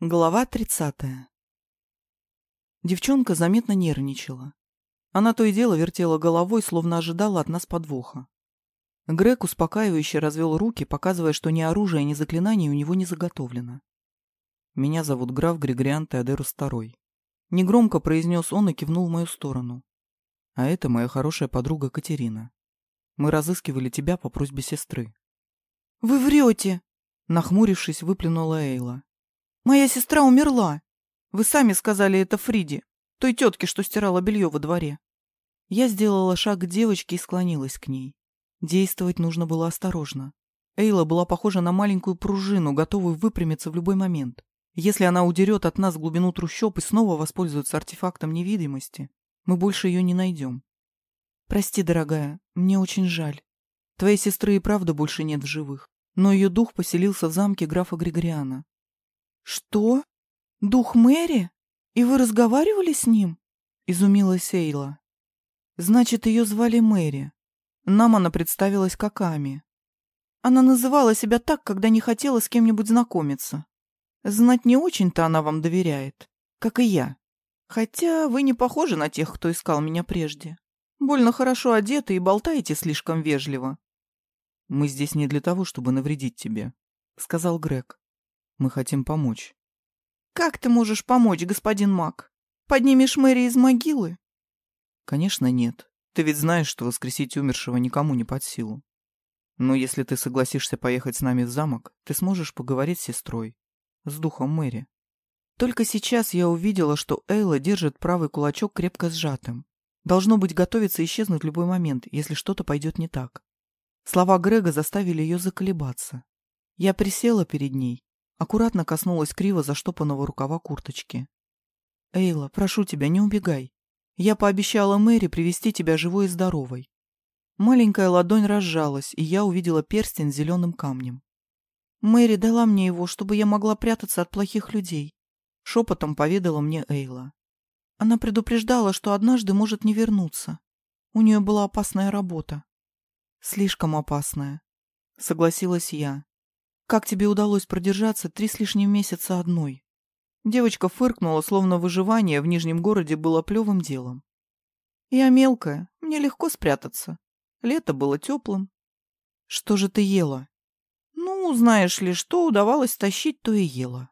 Глава тридцатая. Девчонка заметно нервничала. Она то и дело вертела головой, словно ожидала от нас подвоха. Грег успокаивающе развел руки, показывая, что ни оружия, ни заклинаний у него не заготовлено. «Меня зовут граф Григориан Теодерус II». Негромко произнес он и кивнул в мою сторону. «А это моя хорошая подруга Катерина. Мы разыскивали тебя по просьбе сестры». «Вы врете!» Нахмурившись, выплюнула Эйла. Моя сестра умерла. Вы сами сказали это Фриде, той тетке, что стирала белье во дворе. Я сделала шаг к девочке и склонилась к ней. Действовать нужно было осторожно. Эйла была похожа на маленькую пружину, готовую выпрямиться в любой момент. Если она удерет от нас глубину трущоб и снова воспользуется артефактом невидимости, мы больше ее не найдем. Прости, дорогая, мне очень жаль. Твоей сестры и правда больше нет в живых, но ее дух поселился в замке графа Григориана. «Что? Дух Мэри? И вы разговаривали с ним?» — изумилась Эйла. «Значит, ее звали Мэри. Нам она представилась как Ами. Она называла себя так, когда не хотела с кем-нибудь знакомиться. Знать не очень-то она вам доверяет, как и я. Хотя вы не похожи на тех, кто искал меня прежде. Больно хорошо одеты и болтаете слишком вежливо». «Мы здесь не для того, чтобы навредить тебе», — сказал Грег. Мы хотим помочь. Как ты можешь помочь, господин Мак? Поднимешь Мэри из могилы? Конечно, нет. Ты ведь знаешь, что воскресить умершего никому не под силу. Но если ты согласишься поехать с нами в замок, ты сможешь поговорить с сестрой, с духом Мэри. Только сейчас я увидела, что Эйла держит правый кулачок крепко сжатым. Должно быть, готовится исчезнуть в любой момент, если что-то пойдет не так. Слова Грега заставили ее заколебаться. Я присела перед ней Аккуратно коснулась криво заштопанного рукава курточки. «Эйла, прошу тебя, не убегай. Я пообещала Мэри привести тебя живой и здоровой». Маленькая ладонь разжалась, и я увидела перстень с зеленым камнем. «Мэри дала мне его, чтобы я могла прятаться от плохих людей», — шепотом поведала мне Эйла. Она предупреждала, что однажды может не вернуться. У нее была опасная работа. «Слишком опасная», — согласилась я. Как тебе удалось продержаться три с лишним месяца одной? Девочка фыркнула, словно выживание в Нижнем городе было плевым делом. Я мелкая, мне легко спрятаться. Лето было теплым. Что же ты ела? Ну, знаешь ли, что удавалось тащить, то и ела.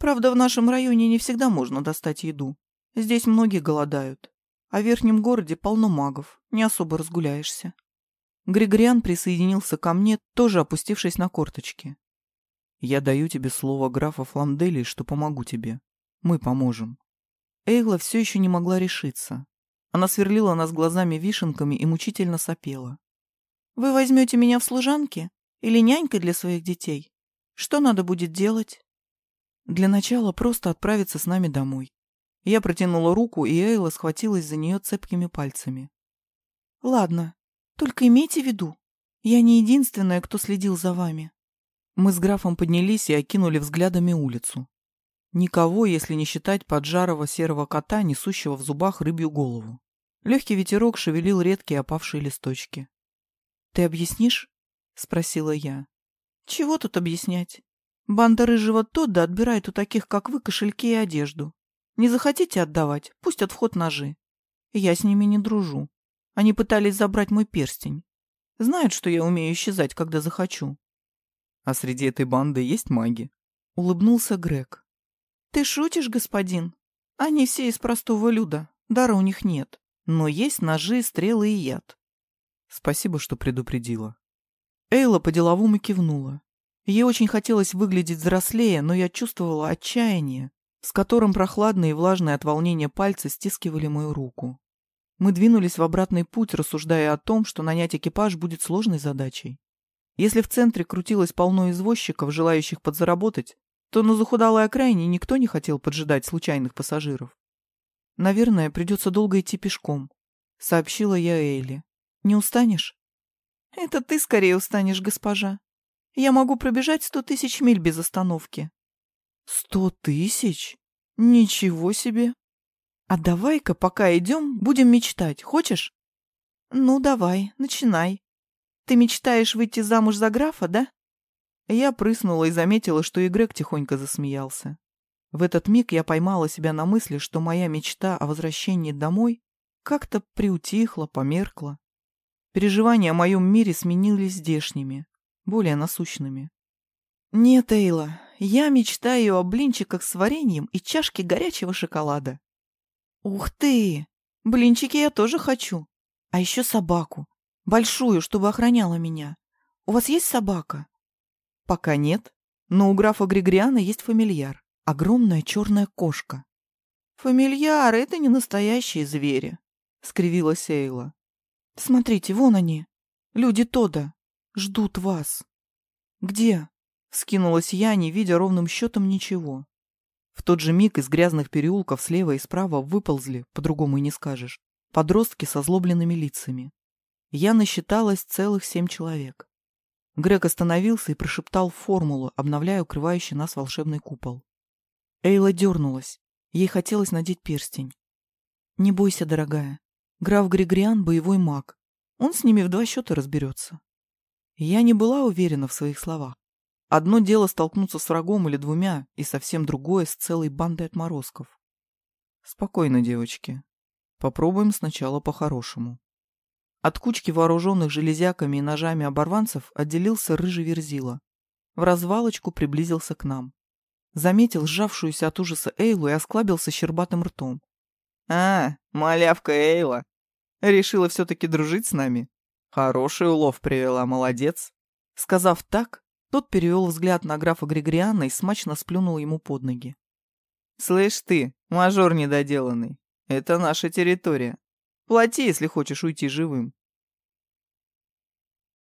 Правда, в нашем районе не всегда можно достать еду. Здесь многие голодают. А в верхнем городе полно магов, не особо разгуляешься. Григориан присоединился ко мне, тоже опустившись на корточки. Я даю тебе слово графа Фламдели, что помогу тебе. Мы поможем. Эйгла все еще не могла решиться. Она сверлила нас глазами вишенками и мучительно сопела. «Вы возьмете меня в служанки? Или нянькой для своих детей? Что надо будет делать?» «Для начала просто отправиться с нами домой». Я протянула руку, и Эйла схватилась за нее цепкими пальцами. «Ладно, только имейте в виду, я не единственная, кто следил за вами. Мы с графом поднялись и окинули взглядами улицу. Никого, если не считать поджарого серого кота, несущего в зубах рыбью голову. Легкий ветерок шевелил редкие опавшие листочки. «Ты объяснишь?» — спросила я. «Чего тут объяснять? Банда рыжего Тодда отбирает у таких, как вы, кошельки и одежду. Не захотите отдавать, пусть от вход ножи. Я с ними не дружу. Они пытались забрать мой перстень. Знают, что я умею исчезать, когда захочу. А среди этой банды есть маги. Улыбнулся Грег. Ты шутишь, господин? Они все из простого люда. Дара у них нет. Но есть ножи, стрелы и яд. Спасибо, что предупредила. Эйла по-деловому кивнула. Ей очень хотелось выглядеть взрослее, но я чувствовала отчаяние, с которым прохладные и влажные от волнения пальцы стискивали мою руку. Мы двинулись в обратный путь, рассуждая о том, что нанять экипаж будет сложной задачей. Если в центре крутилось полно извозчиков, желающих подзаработать, то на захудалой окраине никто не хотел поджидать случайных пассажиров. «Наверное, придется долго идти пешком», — сообщила я Эйли. «Не устанешь?» «Это ты скорее устанешь, госпожа. Я могу пробежать сто тысяч миль без остановки». «Сто тысяч? Ничего себе!» «А давай-ка, пока идем, будем мечтать. Хочешь?» «Ну, давай, начинай», ты мечтаешь выйти замуж за графа, да? Я прыснула и заметила, что и Грег тихонько засмеялся. В этот миг я поймала себя на мысли, что моя мечта о возвращении домой как-то приутихла, померкла. Переживания о моем мире сменились здешними, более насущными. Нет, Эйла, я мечтаю о блинчиках с вареньем и чашке горячего шоколада. Ух ты! Блинчики я тоже хочу. А еще собаку. Большую, чтобы охраняла меня. У вас есть собака? Пока нет, но у графа Григориана есть фамильяр. Огромная черная кошка. Фамильяр — это не настоящие звери, — скривилась Эйла. Смотрите, вон они. Люди Тода. Ждут вас. Где? Скинулась я, не видя ровным счетом ничего. В тот же миг из грязных переулков слева и справа выползли, по-другому и не скажешь, подростки со злобленными лицами. Я насчиталась целых семь человек. Грег остановился и прошептал формулу, обновляя укрывающий нас волшебный купол. Эйла дернулась. Ей хотелось надеть перстень. «Не бойся, дорогая. Граф Григориан — боевой маг. Он с ними в два счета разберется». Я не была уверена в своих словах. Одно дело столкнуться с врагом или двумя, и совсем другое с целой бандой отморозков. Спокойно, девочки. Попробуем сначала по-хорошему. От кучки вооруженных железяками и ножами оборванцев отделился рыжий верзила. В развалочку приблизился к нам. Заметил сжавшуюся от ужаса Эйлу и осклабился щербатым ртом. «А, малявка Эйла! Решила все-таки дружить с нами? Хороший улов привела, молодец!» Сказав так, тот перевел взгляд на графа Григориана и смачно сплюнул ему под ноги. «Слышь ты, мажор недоделанный, это наша территория. Плати, если хочешь уйти живым.